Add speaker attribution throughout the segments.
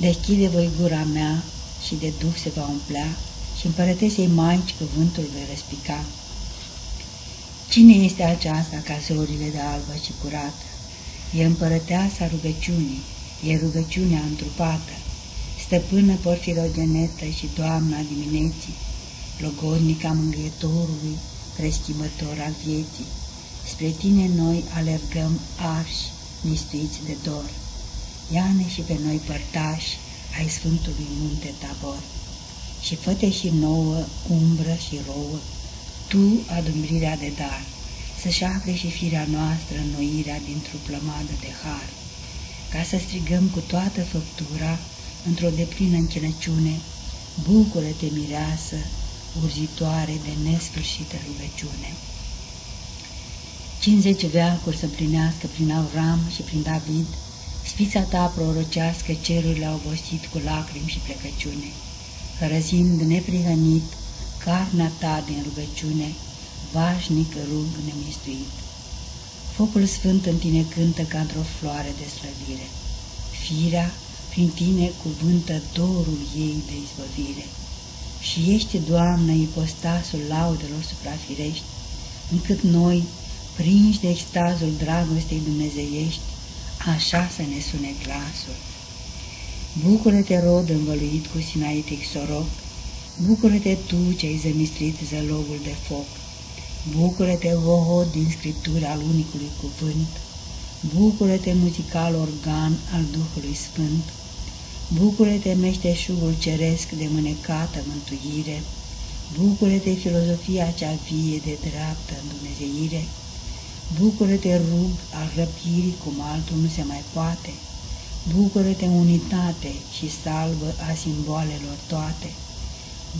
Speaker 1: Deschide voi gura mea și de duh se va umplea și împărătesei maici cuvântul vei răspica. Cine este aceasta ca zorile de albă și curată? E împărăteasa rugăciunii, e rugăciunea întrupată, stăpână porfirogenetă și doamna dimineții, logodnica mângâietorului, preschimbător al vieții. Spre tine noi alergăm arși, mistuiți de dor. Iane și pe noi părtași ai Sfântului Munte Tabor. Și făte și nouă umbră și rouă, tu adumbrirea de dar, să-și afle și firea noastră înnoirea dintr-o plămadă de har, ca să strigăm cu toată făptura, într-o deplină încinăciune, bucură-te, mireasă, urzitoare de nesfârșită rugăciune. 50 veacuri să plinească prin Avram și prin David, spița ta prorocească cerurile au obosit cu lacrimi și plecăciune, hărăzind neprihănit carnea ta din rugăciune, vașnic rug nemistuit. Focul sfânt în tine cântă ca într-o floare de slăvire. Firea prin tine cuvântă dorul ei de izbăvire. Și ești, Doamnă, ipostasul laudelor suprafirești, încât noi, prinși de extazul dragostei dumnezeiești, așa să ne sune glasul. Bucură-te, rod învăluit cu sinaitic soroc, bucură-te tu ce-ai zămistrit zălogul de foc, bucură-te, vohod din scripturi al unicului cuvânt, bucură-te, muzical organ al Duhului Sfânt, bucură-te, meșteșugul ceresc de mânecată mântuire, bucură-te, filozofia cea vie de dreaptă în Dumnezeire, Bucură-te, rug, al răpirii cum altul nu se mai poate. Bucură-te, unitate și salvă a simboalelor toate.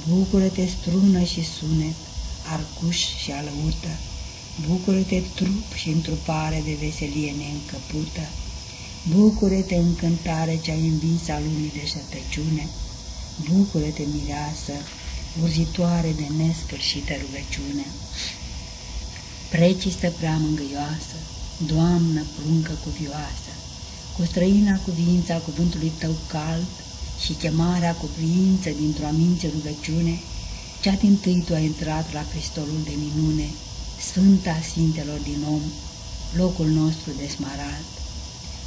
Speaker 1: Bucură-te, strună și sunet, arcuș și alăută. Bucură-te, trup și întrupare de veselie neîncăpută. Bucură-te, încântare ce-ai învins a lumii de șertăciune. Bucură-te, mireasă, urzitoare de nesfârșită rugăciune precistă prea mângâioasă, Doamnă pruncă cuvioasă, cu străina cuvința cuvântului tău cald și chemarea cupriință dintr-o amință rugăciune, cea din tâi tu ai intrat la cristolul de minune, Sfânta Sfintelor din om, locul nostru de smarald.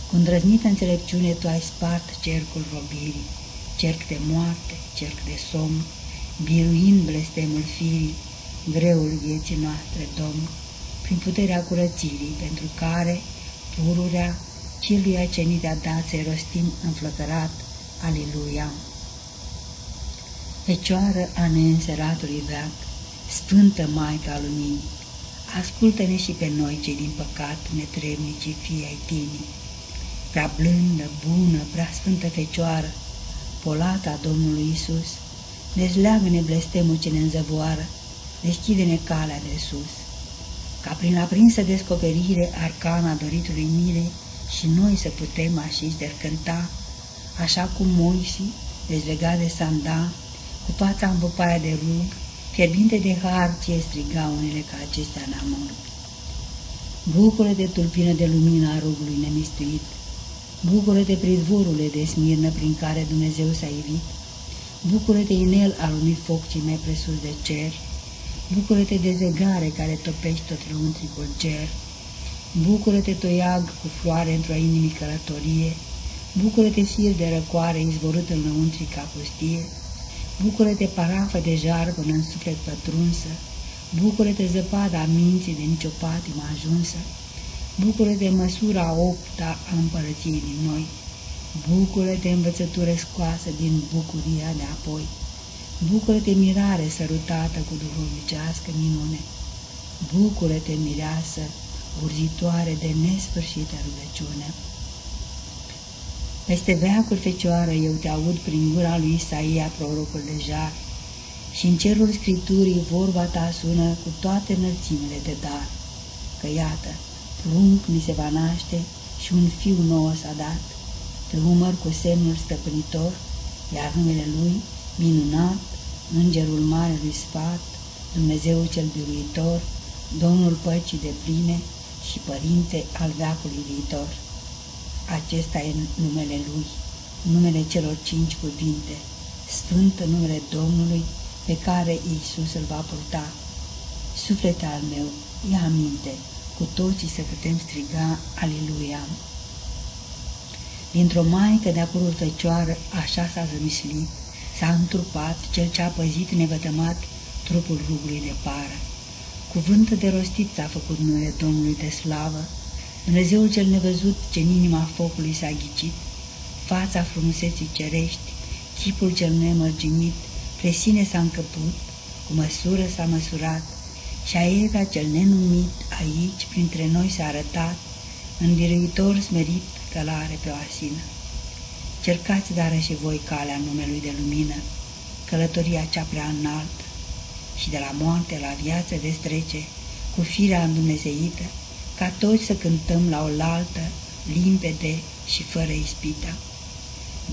Speaker 1: Cu îndrăznită înțelepciune tu ai spart cercul robirii, cerc de moarte, cerc de somn, biruind blestemul firii, greul vieții noastre, Domn prin puterea curățirii, pentru care pururea celuia ce ni te-a dat să rostim înflăcărat, Aleluia! Fecioară a neînseratului veac, Sfântă Maica Luminii, ascultă-ne și pe noi cei din păcat netrebnicii fii ai tine. Prea blândă, bună, prea sfântă Fecioară, polata Domnului Isus, dezleagă-ne blestemul ce ne înzăvoară, deschide-ne calea de sus ca prin aprinsă descoperire arcana doritului mire și noi să putem așiși de cânta, așa cum Moisi, dezlegat de sanda, cu fața în bupaia de rug, fierbinte de har ce striga unele ca acestea în amor. Bucură de tulpină de lumină a rugului nemistuit, bucură de prizvorule de smirnă prin care Dumnezeu s-a ivit, bucură de inel al unui foc ce mai presus de cer, Bucură-te de zegare care topești tot lăuntricul cer, Bucură-te toiag cu floare într-o inimii călătorie, Bucură-te sir de răcoare izvorât în lăuntrica pustie, Bucură-te parafă de jar până în suflet pătrunsă, Bucură-te zăpada minții de nicio patimă ajunsă, Bucură-te măsura opta a împărăției din noi, Bucură-te învățătură scoasă din bucuria de apoi, Bucură-te, mirare sărutată cu duhovnicească minune! Bucură-te, mireasă, urzitoare de nesfârșită rugăciune! Peste veacul fecioară eu te aud prin gura lui Isaia, prorocul de jar, și în cerul Scripturii vorba ta sună cu toate înălțimile de dar, că iată, prunc mi se va naște și un fiu nou s-a dat, pe umăr cu semnul stăpânitor, iar numele lui, minunat, Îngerul Marelui Sfat, Dumnezeu cel biruitor, Domnul păcii de pline și Părinte al veacului viitor. Acesta e numele Lui, numele celor cinci cuvinte, Sfânt în numele Domnului pe care Iisus îl va purta. Suflete al meu, ia aminte, cu toții să putem striga Aliluia. Dintr-o maică de acurul fecioară, așa s-a zămislit, s-a întrupat cel ce a păzit nevătămat trupul rugului de pară. Cuvântul de rostit s-a făcut numele Domnului de slavă, Dumnezeul cel nevăzut ce în inima focului s-a ghicit, fața frumuseții cerești, chipul cel nemărginit, pe sine s-a încăput, cu măsură s-a măsurat, și aeva cel nenumit aici printre noi s-a arătat, înviruitor smerit călare pe o asină. Cercați dară și voi calea numelui de lumină, călătoria cea prea înaltă, și de la moarte la viață veți trece, cu firea îndumnezeită, ca toți să cântăm la oaltă, limpede și fără ispită.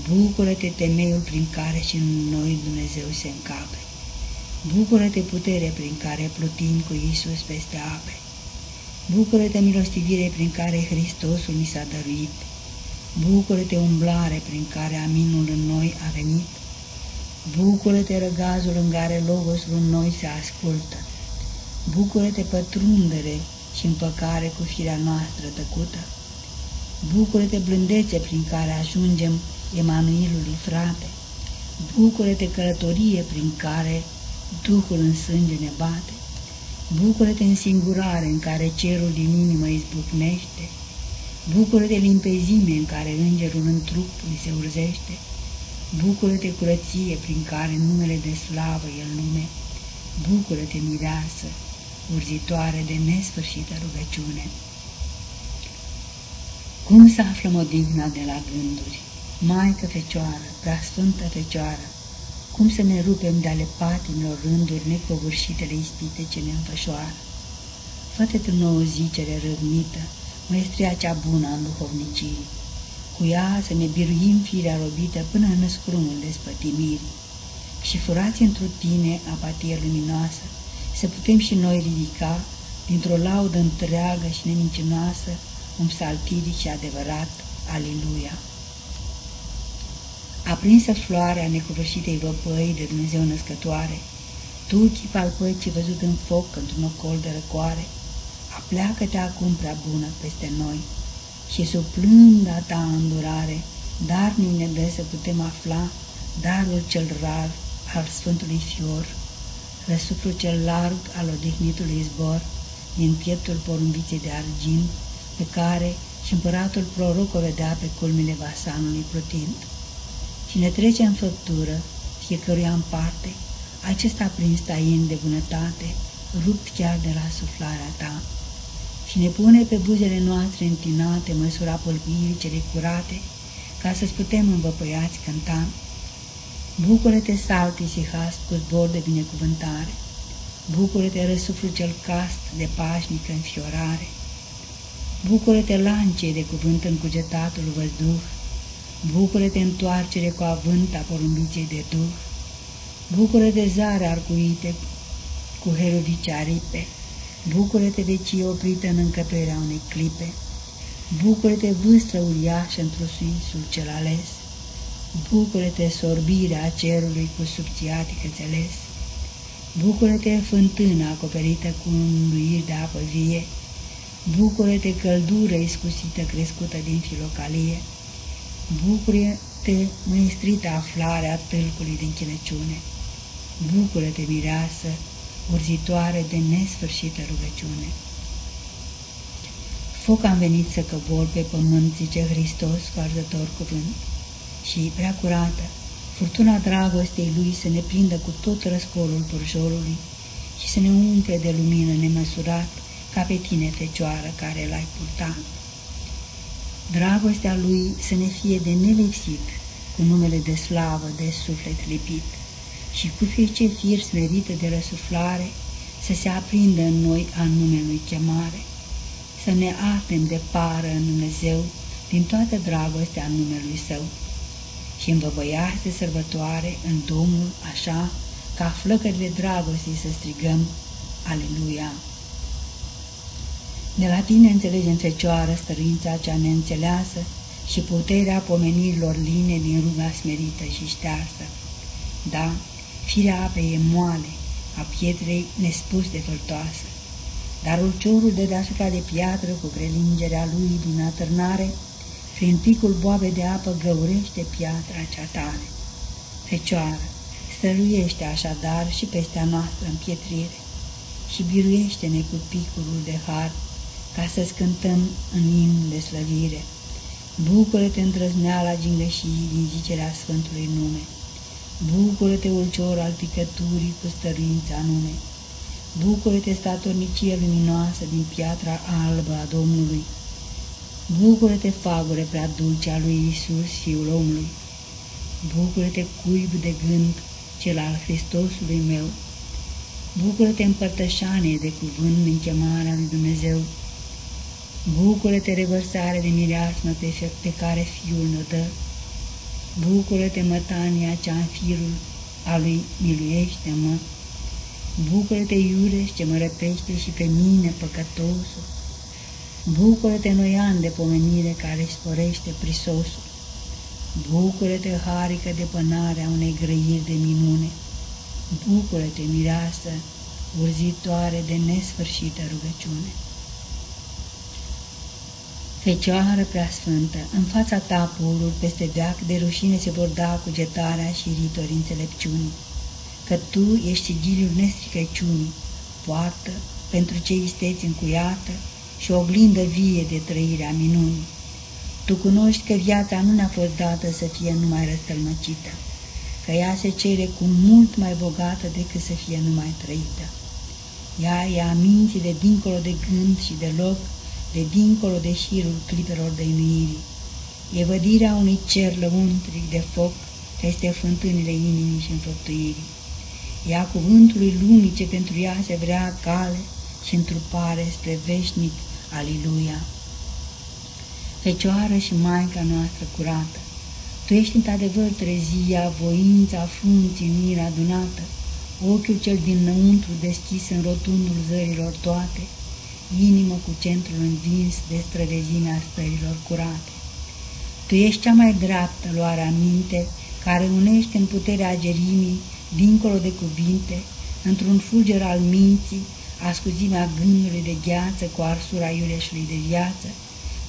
Speaker 1: Bucură-te temeiul prin care și în noi Dumnezeu se încape. Bucură-te putere prin care plutim cu Iisus peste ape. Bucură-te milostivire prin care Hristosul mi s-a dăruit. Bucură-te umblare prin care aminul în noi a venit. Bucură-te răgazul în care Logosul în noi se ascultă. Bucură-te pătrundere și împăcare cu firea noastră tăcută. Bucură-te blândețe prin care ajungem Emanuelului frate. Bucură-te călătorie prin care Duhul în sânge ne bate. Bucură-te în singurare în care cerul din inimă izbucnește. Bucură-te limpezime în care îngerul în trup îi se urzește. Bucură-te curăție prin care numele de slavă el lume. Bucură-te mireasă, urzitoare de nesfârșită rugăciune. Cum să aflăm odihna de la gânduri? Maică Fecioară, Sfântă Fecioară, cum să ne rupem de ale patimilor rânduri necovârșitele ispite ce ne înfășoară? Fă-te tu nouă zicere răvnită, măestria cea bună în duhovnicirii. Cu ea să ne biruim firea robită până în scrumul despătimirii. Și furați într tine apatie luminoasă, să putem și noi ridica, dintr-o laudă întreagă și nemincinoasă, un psaltiric și adevărat, Aliluia! Aprinsă floarea necuvârșitei văpăi de Dumnezeu născătoare, tu, chip al păcii văzut în foc într-un ocol de răcoare, apleacă-te acum prea bună peste noi și sub plânda ta îndurare, dar ne dă să putem afla darul cel rar al Sfântului Fior, răsuflul cel larg al odihnitului zbor, din pieptul porumbiței de argint, pe care și împăratul proroc o vedea pe culmile vasanului plutind. Cine trece în făptură, fiecăruia în parte, acesta prin stain de bunătate, rupt chiar de la suflarea ta, și ne pune pe buzele noastre întinate măsura pălpirii cele curate, ca să-ți putem învăpăiați cânta. Bucură-te, salti hast, cu zbor de binecuvântare, Bucură-te, răsuflu cel cast de pașnică înfiorare, Bucură-te, lance de cuvânt în cugetatul văzduh, Bucură-te întoarcere cu avânt a porumbiței de duh, Bucură-te zare arcuite cu heruvice aripe, Bucură-te vecie oprită în încăperea unei clipe, Bucură-te vâstră uriașă într-o suisul cel ales, Bucură-te sorbirea cerului cu subțiatică înțeles, Bucură-te fântână acoperită cu un de apă vie, Bucură-te căldură iscusită crescută din filocalie, Bucură-te, măistrită aflarea tâlcului din chinăciune. Bucură-te, mireasă, urzitoare de nesfârșită rugăciune. Foc am venit să căbor pe pământ, zice Hristos cu arzător cuvânt, și prea curată, furtuna dragostei Lui să ne prindă cu tot răscolul purjorului și să ne umple de lumină nemăsurat ca pe tine, Fecioară, care l-ai purtat. Dragostea lui să ne fie de nelipsit, cu numele de slavă, de suflet lipit, și cu fiice fir smerite de răsuflare, să se aprindă în noi a numelui chemare, să ne atem de pară în Dumnezeu din toată dragostea numelui Său și în de sărbătoare în Domnul așa ca flăcările dragostei să strigăm Aleluia! De la tine înțelegem, Fecioară, stăruința cea neînțeleasă și puterea pomenirilor line din ruga smerită și ștearsă. Da, firea apei e moale, a pietrei nespus de făltoasă, dar ulciorul de deasupra de piatră cu prelingerea lui din atârnare, prin picul boabe de apă găurește piatra cea tare. Fecioară, stăluiește așadar și peste a noastră pietrire și biruiește-ne cu picurul de har, ca să-ți cântăm în imn de slăvire. Bucură-te îndrăzneala gingășii din zicerea Sfântului nume. Bucură-te ulcior al picăturii cu stăruința nume. Bucură-te statornicie luminoasă din piatra albă a Domnului. Bucură-te fagure prea dulce a lui Isus, Fiul omului. Bucură-te cuib de gând, cel al Hristosului meu. Bucură-te împărtășanie de cuvânt în chemarea lui Dumnezeu. Bucură-te revărsare de mireasmă pe, pe care Fiul ne dă. Bucură-te mătania cea în firul a lui miluiește-mă. Bucură-te iureș ce mă răpește și pe mine păcătosul. Bucură-te noian de pomenire care sporește prisosul. Bucură-te harică de pânarea unei grăiri de minune. Bucură-te mireasă, urzitoare de nesfârșită rugăciune. Fecioară preasfântă, în fața ta purul peste veac de rușine se vor da cugetarea și ritori înțelepciunii, că tu ești sigiliul nestricăciunii, poartă pentru cei isteți încuiată și oglindă vie de trăirea minunii. Tu cunoști că viața nu ne-a fost dată să fie numai răstălmăcită, că ea se cere cu mult mai bogată decât să fie numai trăită. Ea e a minții de dincolo de gând și de loc, de dincolo de șirul clipelor de inuirii. E vădirea unui cer lăuntric de foc peste fântânile inimii și înfăptuirii. Ea cuvântului lumii ce pentru ea se vrea cale și întrupare spre veșnic Aliluia. Fecioară și Maica noastră curată, Tu ești într-adevăr trezia, voința, frunții, mira adunată, ochiul cel dinăuntru deschis în rotundul zărilor toate, inimă cu centrul învins de străvezimea stărilor curate. Tu ești cea mai dreaptă luarea minte, care unește în puterea gerimii, dincolo de cuvinte, într-un fulger al minții, ascuzimea gândului de gheață cu arsura iureșului de viață,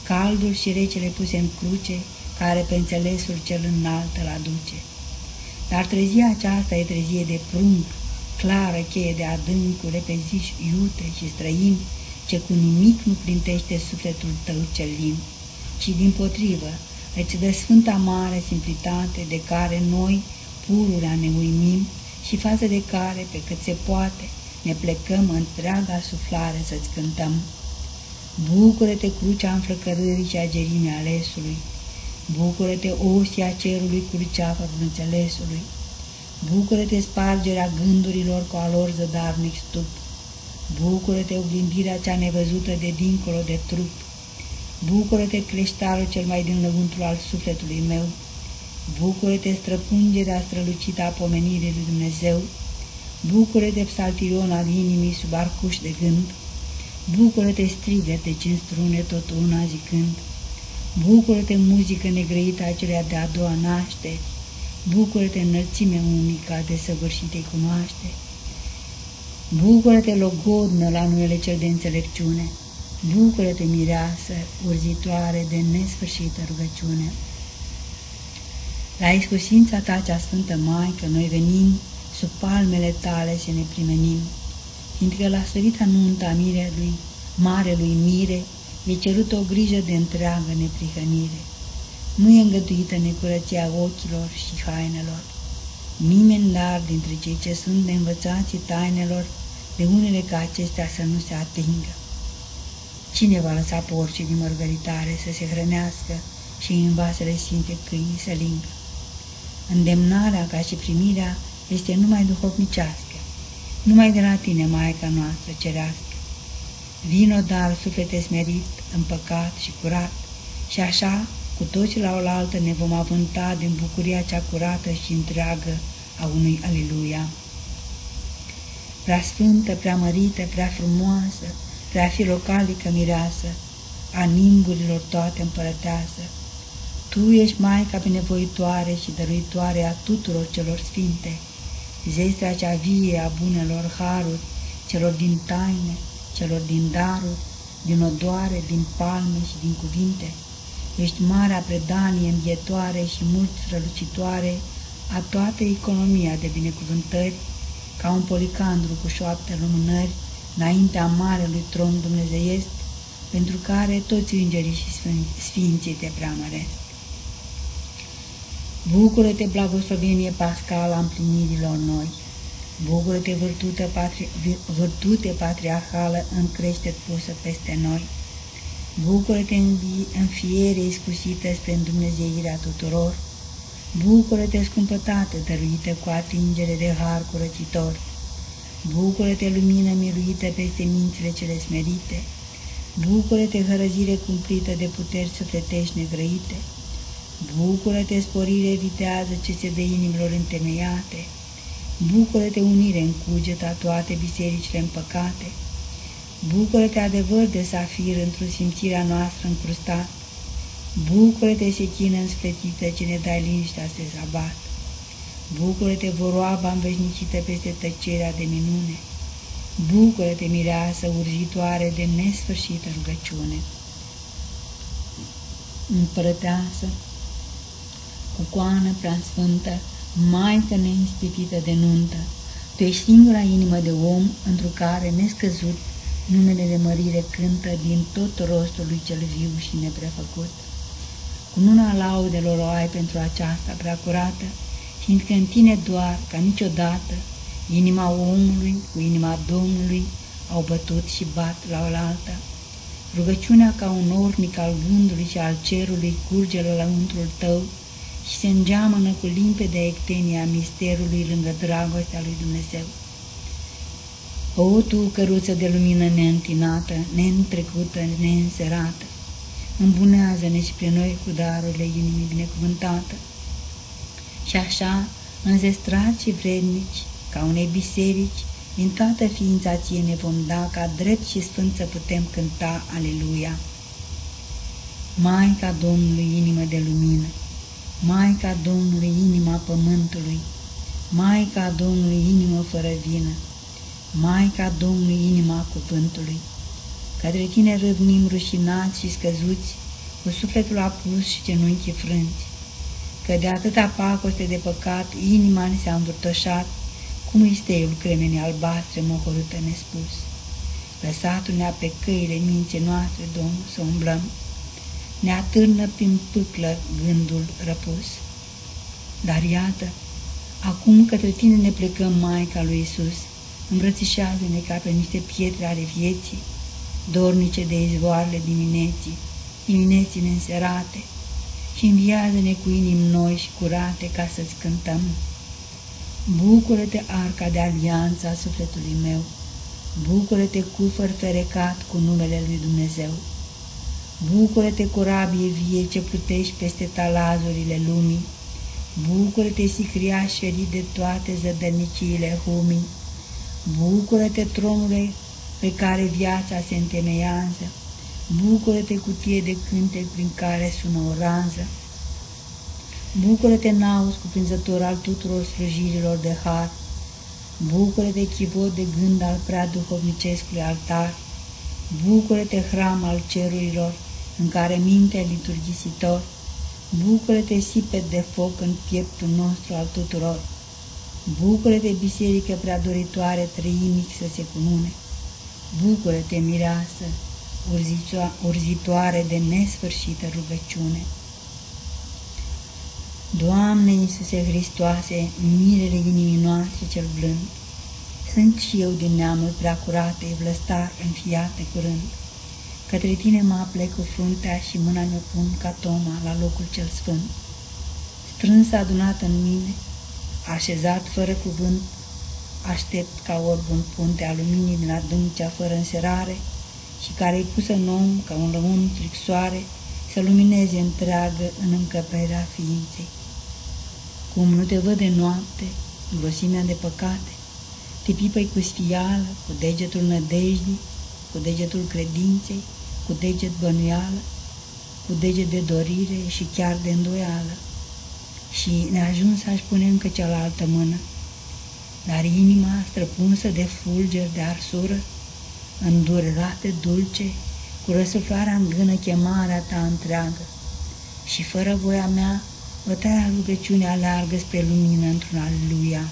Speaker 1: caldul și recele puse în cruce, care pe înțelesul cel înalt îl aduce. Dar trezia aceasta e trezie de prunc, clară cheie de adâncuri, repeziși iute și străini, ce cu nimic nu printește sufletul tău cel lin, ci din potrivă îți dă sfânta mare simplitate de care noi pururea ne uimim și față de care, pe cât se poate, ne plecăm întreaga suflare să-ți cântăm. Bucură-te crucea înflăcărării și agerimea alesului, Bucură-te osia cerului cu luceafă înțelesului, Bucură-te spargerea gândurilor cu alor zădarnic stup, Bucură-te oglindirea cea nevăzută de dincolo de trup, Bucură-te creștarul cel mai din lăuntru al sufletului meu, Bucură-te străpungerea strălucită a pomenirii lui Dumnezeu, Bucură-te psaltirion al inimii sub arcuș de gând, Bucură-te strigăte ce strune tot una zicând, Bucură-te muzică negrăită acelea de a doua naște, Bucură-te înălțime unică de săvârșitei cunoaște, Bucură-te logodnă la numele cel de înțelepciune, Bucură-te mireasă, urzitoare de nesfârșită rugăciune. La iscusința ta cea sfântă Maică, noi venim sub palmele tale să ne primenim, fiindcă la sărita nunta mirelui, marelui mire, e cerută o grijă de întreagă neprihănire. Nu e îngăduită necurăția ochilor și hainelor. Nimeni dar dintre cei ce sunt neînvățații tainelor, de unele ca acestea să nu se atingă. Cine va lăsa porcii din mărgăritare să se hrănească și în vasele sfinte câinii să lingă? Îndemnarea ca și primirea este numai duhovnicească, numai de la tine, Maica noastră cerească. Vino, dar, suflete smerit, împăcat și curat, și așa, cu toți la oaltă ne vom avânta din bucuria cea curată și întreagă a unui Aliluia. Prea sfântă, prea mărită, prea frumoasă, prea filocalică mireasă, a ningurilor toate împărăteasă, Tu ești Maica binevoitoare și dăruitoare a tuturor celor sfinte, zestrea cea vie a bunelor haruri, celor din taine, celor din daruri, din odoare, din palme și din cuvinte. Ești marea predanie învietoare și mult strălucitoare a toată economia de binecuvântări, ca un policandru cu șoapte lumânări, înaintea marelui tron dumnezeiesc, pentru care toți îngerii și sfinții te preamăresc. Bucură-te, blagoslovenie pascală a împlinirilor noi! Bucură-te, vârtute, patri, vârtute patriarhală în creștet pusă peste noi! Bucură-te, înfiere iscusită spre Dumnezeirea tuturor! Bucură-te, scumpătate, dăruită cu atingere de har curățitor! Bucură-te, lumină miluită peste mințile cele smerite! Bucură-te, hărăzire cumplită de puteri sufletești negrăite! Bucură-te, sporire vitează ce se dă inimilor întemeiate! Bucură-te, unire în cugeta toate bisericile împăcate! Bucură-te, adevăr de safir într-o simțirea noastră încrustat! Bucură-te, sechină însplețită ce ne dai liniștea să zabat! Bucură-te, voroaba înveșnicită peste tăcerea de minune! Bucură-te, mireasă urzitoare de nesfârșită rugăciune! Împărăteasă, cu coană prea sfântă, Maică neispitită de nuntă, Tu ești singura inimă de om într care nescăzut numele de mărire cântă din tot rostul lui cel viu și neprefăcut. Cu nuna laudelor o ai pentru aceasta prea curată, fiindcă în tine doar, ca niciodată, inima omului cu inima Domnului au bătut și bat la oaltă. Rugăciunea ca un ornic al gândului și al cerului curge la untrul tău, și se îngeamănă cu limpede ectenia misterului lângă dragostea lui Dumnezeu. O, tu, căruță de lumină neîntinată, neîntrecută, neînserată, îmbunează-ne și pe noi cu darurile inimii binecuvântată. Și așa, înzestrați și vrednici, ca unei biserici, din toată ființa ție ne vom da, ca drept și sfânt să putem cânta Aleluia. Maica Domnului, inimă de lumină, Maica Domnului, inima pământului, Maica Domnului, inimă fără vină, Maica Domnului, inima cuvântului. Către tine râvnim rușinați și scăzuți, cu sufletul apus și genunchii frânți, că de atâta pacoste de păcat inima ne s-a învârtoșat, cum isteiul cremenii albastre mohorâtă nespus. Lăsatul-ne pe căile minții noastre, Domn, să umblăm, ne atârnă prin pâclă gândul răpus. Dar iată, acum către tine ne plecăm, Maica lui Isus, îmbrățișează-ne ca pe niște pietre ale vieții, dornice de izvoarele dimineții, dimineții neînserate, și înviază-ne cu inimi noi și curate ca să-ți cântăm. Bucură-te, arca de alianță a sufletului meu, bucură-te cufăr ferecat cu numele lui Dumnezeu. Bucură-te, corabie vie ce plutești peste talazurile lumii, Bucură-te, sicriaș ferit de toate zădărniciile humii, Bucură-te, tronule pe care viața se întemeiază, Bucură-te, cutie de cântec prin care sună o ranză, Bucură-te, naus cuprinzător al tuturor slujirilor de har, Bucură-te, chivot de gând al prea duhovnicescului altar, Bucură-te, hram al cerurilor, în care mintea liturghisitor, bucură-te sipet de foc în pieptul nostru al tuturor, bucură-te biserică prea doritoare trăimic să se cunune, bucură-te mireasă, urzitoare de nesfârșită rugăciune. Doamne Iisuse Hristoase, mirele inimii noastre cel blând, sunt și eu din neamul prea curate, vlăstar înfiate curând, Către tine mă aplec cu fruntea și mâna mi pun ca Toma la locul cel sfânt. Strâns adunat în mine, așezat fără cuvânt, aștept ca orb un punte al luminii din adâncea fără înserare și care-i pusă în om ca un lăuntric soare să lumineze întreagă în încăperea ființei. Cum nu te văd de noapte, grosimea de păcate, te pipăi cu sfială, cu degetul nădejdii, cu degetul credinței, cu deget bănuială, cu dege de dorire și chiar de îndoială. Și ne ajuns să-și pune încă cealaltă mână. Dar inima străpunsă de fulger de arsură, îndurerată dulce, cu răsuflarea în gână chemarea ta întreagă. Și fără voia mea, bătaia rugăciunea aleargă spre lumină într-un aleluia.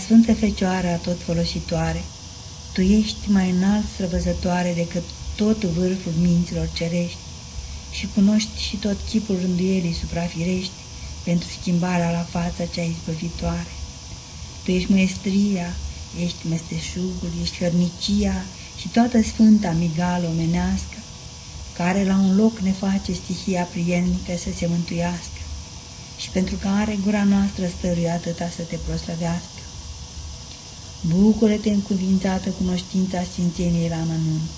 Speaker 1: Sfântă Fecioară tot folositoare, Tu ești mai înalt străvăzătoare decât tot vârful minților cerești și cunoști și tot chipul rânduielii suprafirești pentru schimbarea la fața cea izbăvitoare. Tu ești măestria, ești mesteșugul, ești hărnicia și toată sfânta migală omenească, care la un loc ne face stihia prielnică să se mântuiască și pentru care gura noastră stăruie atâta să te proslăvească. Bucură-te încuvințată cunoștința Sfințeniei la mănunt.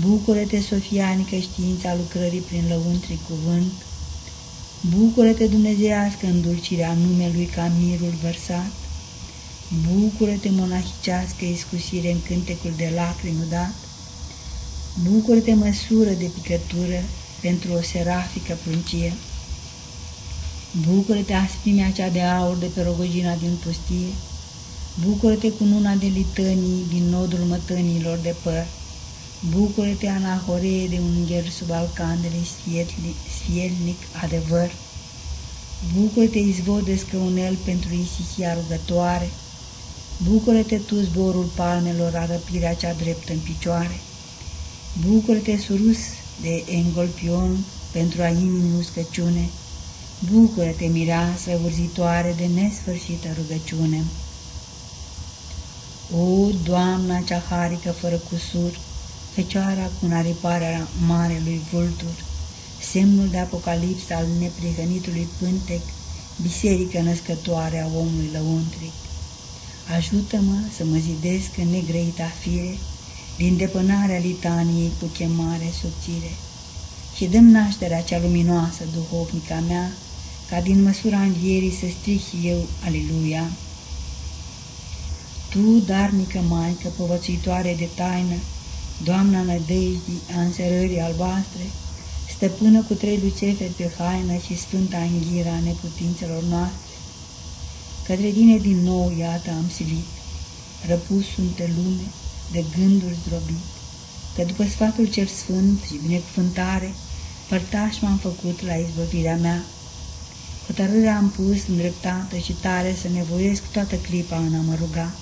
Speaker 1: Bucură-te, Sofianică, știința lucrării prin lăuntric cuvânt. Bucură-te, Dumnezeiască, îndulcirea numelui ca mirul vărsat. Bucură-te, monahicească, iscusire în cântecul de lacrimi dat. Bucură-te, măsură de picătură pentru o serafică pruncie. Bucură-te, aspimea cea de aur de pe rogojina din pustie. Bucură-te cu nuna de litănii din nodul mătănilor de păr. Bucură-te, anahoree de un înger sub alcandele sfielnic adevăr. Bucură-te, izvor de scăunel pentru isihia rugătoare. Bucură-te tu, zborul palmelor, arăpirea cea dreptă în picioare. Bucură-te, surus de engolpion, pentru a inimii uscăciune. Bucură-te, mireasă urzitoare de nesfârșită rugăciune. O, Doamna cea harică fără cusur, Fecioara cu nariparea marelui vultur, semnul de apocalips al neprihănitului pântec, biserică născătoare a omului lăuntric. Ajută-mă să mă zidesc în negrăita fire, din depănarea litaniei cu chemare subțire, și dăm nașterea cea luminoasă duhovnica mea, ca din măsura învierii să stric eu, aleluia. Tu, darnică Maică, povățuitoare de taină, Doamna nădejdii a înserării albastre, stăpână cu trei luceferi pe haină și sfânta înghira a neputințelor noastre, către tine din nou, iată, am silit, răpus sunt pe lume, de gânduri zdrobit, că după sfatul cel sfânt și binecuvântare, părtaș m-am făcut la izbăvirea mea. Hotărârea am pus îndreptată și tare să nevoiesc toată clipa în a mă ruga.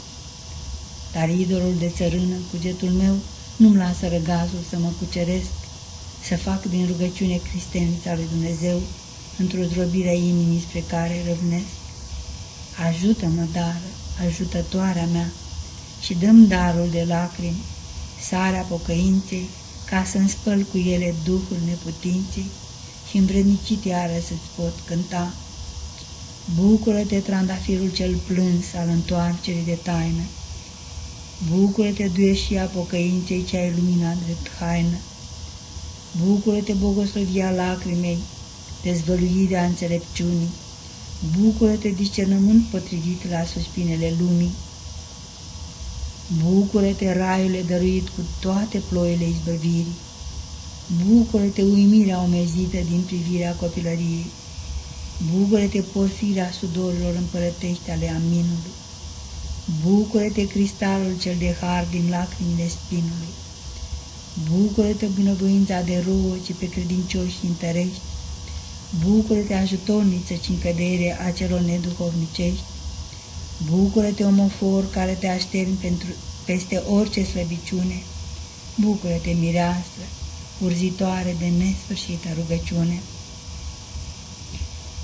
Speaker 1: Dar idolul de țărână, cugetul meu, nu-mi lasă răgazul să mă cuceresc, să fac din rugăciune cristenița lui Dumnezeu într-o zdrobire a inimii spre care răvnesc. Ajută-mă, dar, ajutătoarea mea, și dăm darul de lacrimi, sarea pocăinței, ca să-mi spăl cu ele duhul neputinței și învrednicit iară să-ți pot cânta. Bucură-te, trandafirul cel plâns al întoarcerii de taină, Bucură-te, duieșia pocăinței ce ai luminat drept haină. Bucură-te, bogoslovia lacrimei, dezvăluirea înțelepciunii. Bucură-te, discernământ potrivit la suspinele lumii. Bucură-te, raiule dăruit cu toate ploile izbăvirii. Bucură-te, uimirea omezită din privirea copilăriei. Bucură-te, porfirea sudorilor împărătești ale aminului. Bucură-te, cristalul cel de har din lacrimile spinului. Bucură-te, bunăvoința de rouă ce pe credincioși întărești. Bucură-te, ajutorniță și încădere a celor neduhovnicești. Bucură-te, omofor care te așterni pentru, peste orice slăbiciune. Bucură-te, mireasă, urzitoare de nesfârșită rugăciune.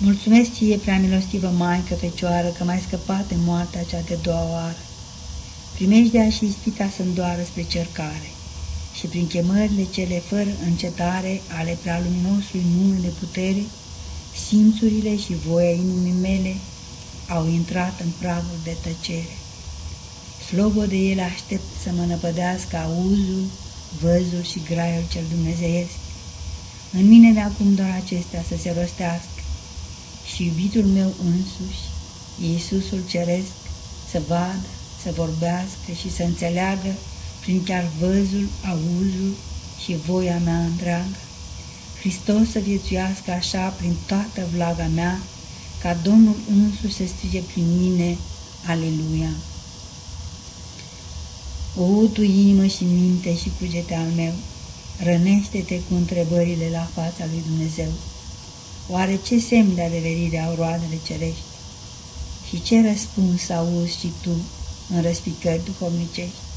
Speaker 1: Mulțumesc ție, prea milostivă Maică Fecioară, că m-ai scăpat de moartea cea de doua oară. Primejdea și ispita să doară spre cercare și prin chemările cele fără încetare ale prea luminosului nume de putere, simțurile și voia inimii mele au intrat în pragul de tăcere. Slobo de ele aștept să mă năpădească auzul, văzul și graiul cel dumnezeiesc. În mine de acum doar acestea să se rostească, și iubitul meu însuși, Iisusul Ceresc, să vadă, să vorbească și să înțeleagă prin chiar văzul, auzul și voia mea întreagă. Hristos să viețuiască așa prin toată vlaga mea, ca Domnul însuși să strige prin mine, Aleluia! O, tu inimă și minte și cugete al meu, rănește-te cu întrebările la fața lui Dumnezeu. Oare ce semn de adeverire au roadele cerești? Și ce răspuns auzi și tu în răspicări duhovnicești?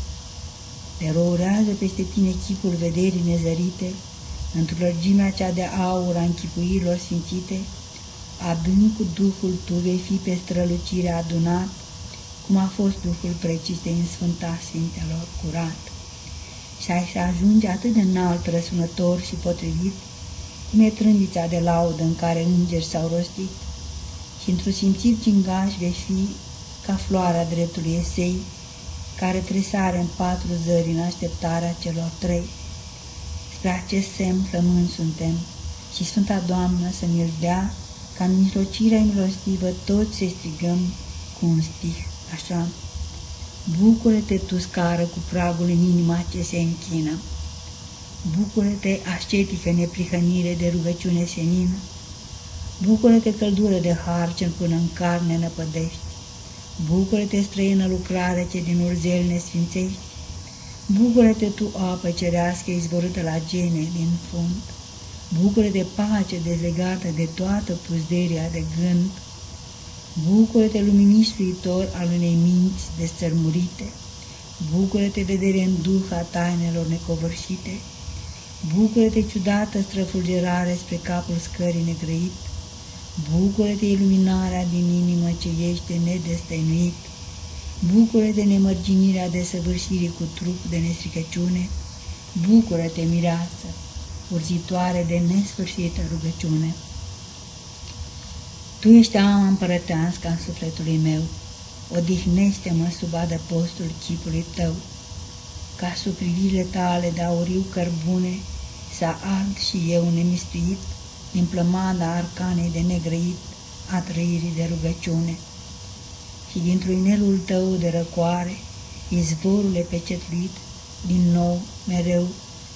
Speaker 1: Te rourează peste tine chipul vederii nezărite, într-o lărgimea cea de aur a închipuirilor sfințite, adâncul Duhul tu vei fi pe strălucire adunat, cum a fost Duhul precis de însfânta Sfintelor curat. Și ai să ajungi atât de înalt răsunător și potrivit, cum e trâmbița de laudă în care îngeri s-au rostit, și într-un simțit cingaș vei fi ca floarea dreptului Esei, care tresare în patru zări în așteptarea celor trei. Spre acest semn flămâni suntem și Sfânta Doamnă să ne-l dea, ca în mijlocirea milostivă toți să strigăm cu un stih, așa. Bucură-te tu, scară, cu pragul în inima ce se închină. Bucură-te, ascetică neprihănire de rugăciune senină. Bucură-te, căldură de har ce până în carne năpădești. Bucură-te, străină lucrare ce din urzel ne sfințești. Bucură-te tu, apă cerească izvorâtă la gene din fund. Bucură-te, pace dezlegată de toată puzderia de gând. Bucură-te, luminișuitor al unei minți destărmurite. Bucură-te, vedere în duh a tainelor necovârșite. Bucură-te, ciudată străfulgerare spre capul scării negrăit. Bucură-te, iluminarea din inimă ce ești nedestăinuit. Bucură-te, nemărginirea de săvârșire cu trup de nestricăciune. Bucură-te, mireasă, urzitoare de nesfârșită rugăciune. Tu ești ama împărătească în sufletului meu, odihnește-mă sub adăpostul chipului tău, ca sub privirile tale de auriu cărbune, să ard și eu nemistuit din plămada arcanei de negrăit a trăirii de rugăciune. Și dintr-un inelul tău de răcoare, izvorule pecetluit, din nou, mereu,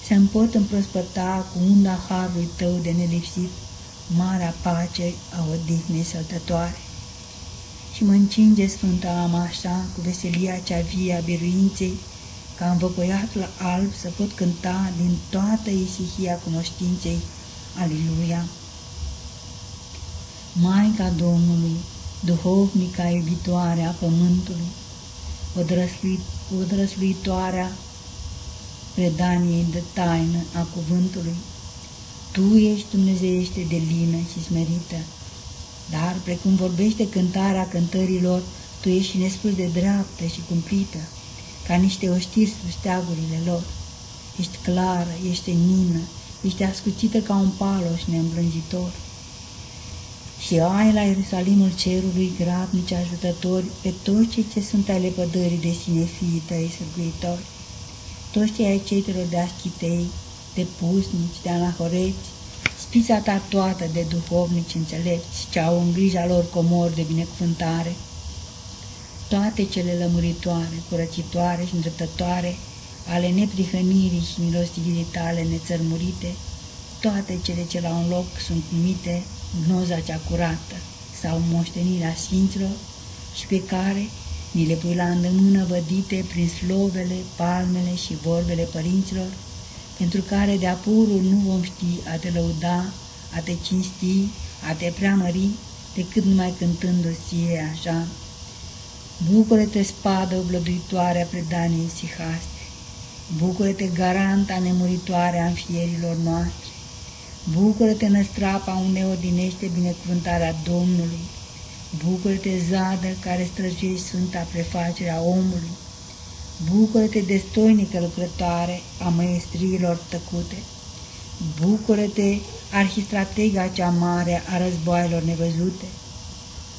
Speaker 1: să-mi pot împrospăta cu unda harului tău de nelipsit, marea pace a odihnei săltătoare. Și mă încinge Sfânta Ama așa, cu veselia cea vie a biruinței, ca învăpăiatul alb să pot cânta din toată isihia cunoștinței Aleluia! Maica Domnului, duhovnica iubitoare a pământului, odrăsluitoarea predaniei de taină a cuvântului, Tu ești dumnezeiește de lină și smerită, dar precum vorbește cântarea cântărilor, Tu ești nespus de dreaptă și cumplită, ca niște oștiri sub steagurile lor. Ești clară, ești nină, ești ascuțită ca un paloș neîmblânzitor. Și ai la Ierusalimul cerului gradnici ajutători pe toți cei ce sunt ale pădării de sine fiii tăi sârguitori, toți cei ai cetelor de aschitei, de pusnici, de anahoreți, spița ta toată de duhovnici înțelepți, ce au în grija lor comori de binecuvântare, toate cele lămuritoare, curățitoare și îndreptătoare, ale neprihănirii și milostivirii tale nețărmurite, toate cele ce la un loc sunt numite gnoza cea curată sau moștenirea sfinților și pe care ni le pui la îndemână vădite prin slovele, palmele și vorbele părinților, pentru care de apurul nu vom ști a te lăuda, a te cinsti, a te preamări, decât numai cântându-ți ție așa. Bucură-te, spadă oblăduitoare a predaniei sihaste, Bucură-te, garanta nemuritoare a înfierilor noastre. Bucură-te, năstrapa unde odinește binecuvântarea Domnului. Bucură-te, zadă care străjești sfânta prefacerea omului. Bucură-te, destoinică lucrătoare a măestriilor tăcute. Bucură-te, arhistratega cea mare a războaielor nevăzute.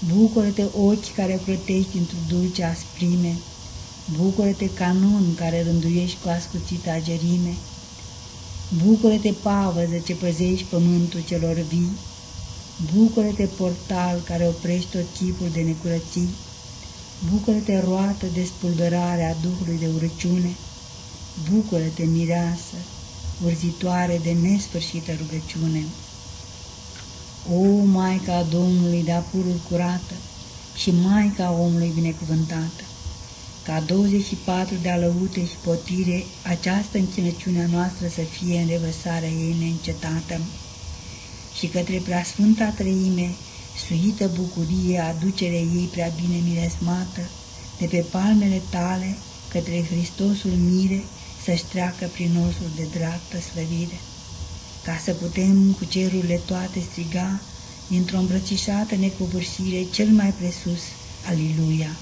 Speaker 1: Bucură-te, ochi care plătești într-o dulce asprime. Bucură-te, canon care rânduiești cu ascuțită agerime. Bucură-te, pavăză ce păzești pământul celor vii. Bucură-te, portal care oprești tot chipul de necurății. Bucură-te, roată de spulberare a Duhului de urăciune. Bucură-te, mireasă, urzitoare de nesfârșită rugăciune. O Maica Domnului de apurul curată și Maica omului binecuvântată, ca 24 de alăute și potire, această închinăciunea noastră să fie în revăsarea ei neîncetată și către preasfânta trăime, suită bucurie, aducerea ei prea bine miresmată, de pe palmele tale, către Hristosul mire, să-și treacă prin osul de dreaptă slăvire, ca să putem cu cerurile toate striga, dintr-o îmbrățișată necovârșire cel mai presus, Aliluia!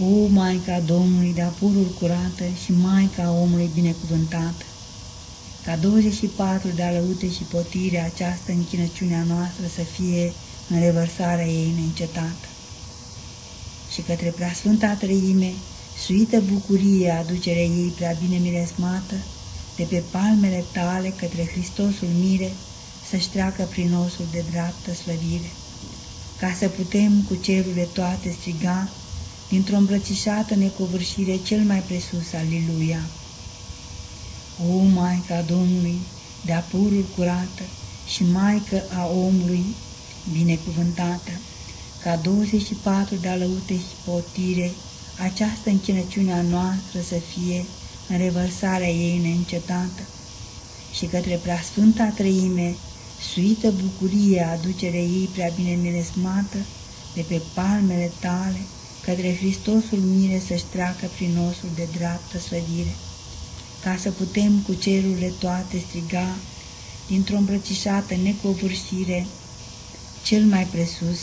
Speaker 1: O Maica Domnului de apurul curată și Maica omului binecuvântată, ca 24 de alăute și potire această închinăciunea noastră să fie în revărsarea ei neîncetată. Și către preasfânta trăime, suită bucurie aducerea ei prea bine miresmată, de pe palmele tale către Hristosul mire, să-și treacă prin osul de dreaptă slăvire, ca să putem cu cerurile toate striga, dintr-o îmbrățișată necovârșire cel mai presus, Aliluia! O Maica Domnului, de-a purul curată și Maică a omului binecuvântată, ca 24 de alăute și potire, această închinăciune a noastră să fie în revărsarea ei neîncetată și către preasfânta trăime, suită bucurie aducerea ei prea bine miresmată de pe palmele tale, către Hristosul mire să-și treacă prin osul de dreaptă slăvire ca să putem cu cerurile toate striga dintr-o îmbrățișată necovârșire, cel mai presus,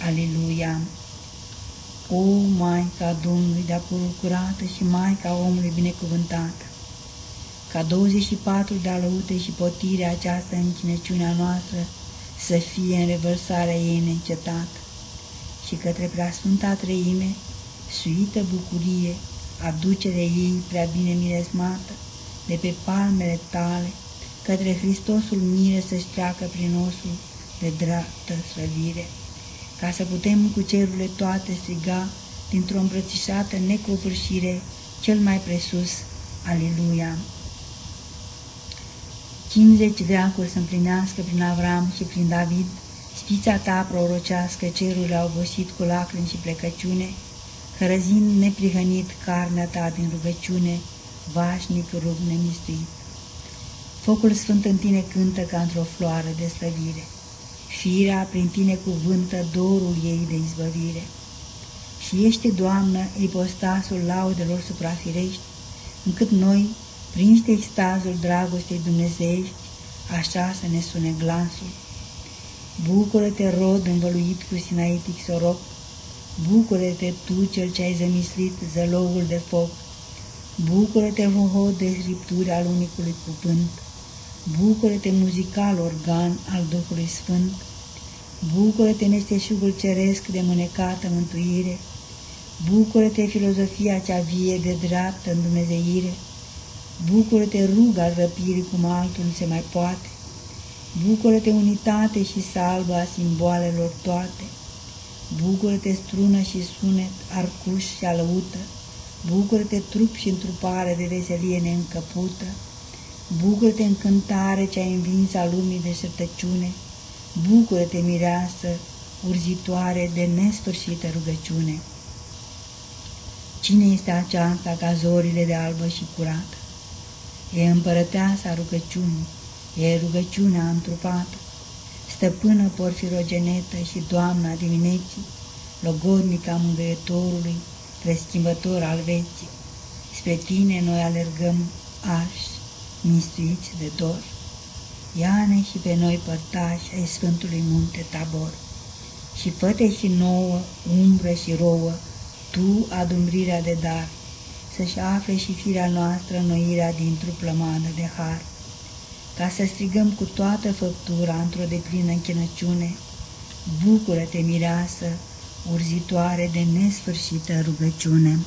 Speaker 1: Aleluia! O Maica Domnului de acolo curată și Maica omului binecuvântată, ca 24 de alăute și potire această închinăciunea noastră să fie în revărsarea ei neîncetată și către preasfânta treime, suită bucurie, aducerea ei prea bine miresmată, de pe palmele tale, către Hristosul mire să-și treacă prin osul de dreaptă slăvire, ca să putem cu cerurile toate striga dintr-o îmbrățișată necovârșire cel mai presus, Aleluia! 50 veacuri să împlinească prin Avram și prin David, spița ta prorocească cerurile au obosit cu lacrimi și plecăciune, hărăzind neprihănit carnea ta din rugăciune, vașnic rug nemistuit. Focul sfânt în tine cântă ca într-o floară de slăvire, firea prin tine cuvântă dorul ei de izbăvire. Și ești, Doamnă, ipostasul laudelor suprafirești, încât noi, prinși de extazul dragostei dumnezeiești, așa să ne sune glasul. Bucură-te, rod învăluit cu sinaitic soroc, Bucură-te tu, cel ce ai zămislit zăloul de foc, Bucură-te, hoho de scripturi al unicului cuvânt, Bucură-te, muzical organ al Duhului Sfânt, Bucură-te, meșteșugul ceresc de mânecată mântuire, Bucură-te, filozofia cea vie de dreaptă în Dumnezeire, Bucură-te, ruga răpirii cum altul nu se mai poate, Bucură-te, unitate și salva a simboalelor toate, Bucură-te strună și sunet, arcuș și alăută, Bucură-te trup și întrupare de veselie neîncăpută, Bucură-te încântare ce ai învins a lumii de sărtăciune, Bucură-te mireasă, urzitoare de nesfârșită rugăciune. Cine este aceasta ca zorile de albă și curată? E împărăteasa rugăciunii, e rugăciunea întrupată, stăpână porfirogenetă și doamna dimineții, logodnica mângâietorului, preschimbător al veții. Spre tine noi alergăm arși, mistuiți de dor. Iane și pe noi părtași ai Sfântului Munte Tabor. Și făte și nouă, umbră și rouă, tu adumbrirea de dar, să-și afle și firea noastră noirea dintr-o plămană de har ca să strigăm cu toată făptura într-o deplină închinăciune, Bucură-te, mireasă, urzitoare de nesfârșită rugăciune!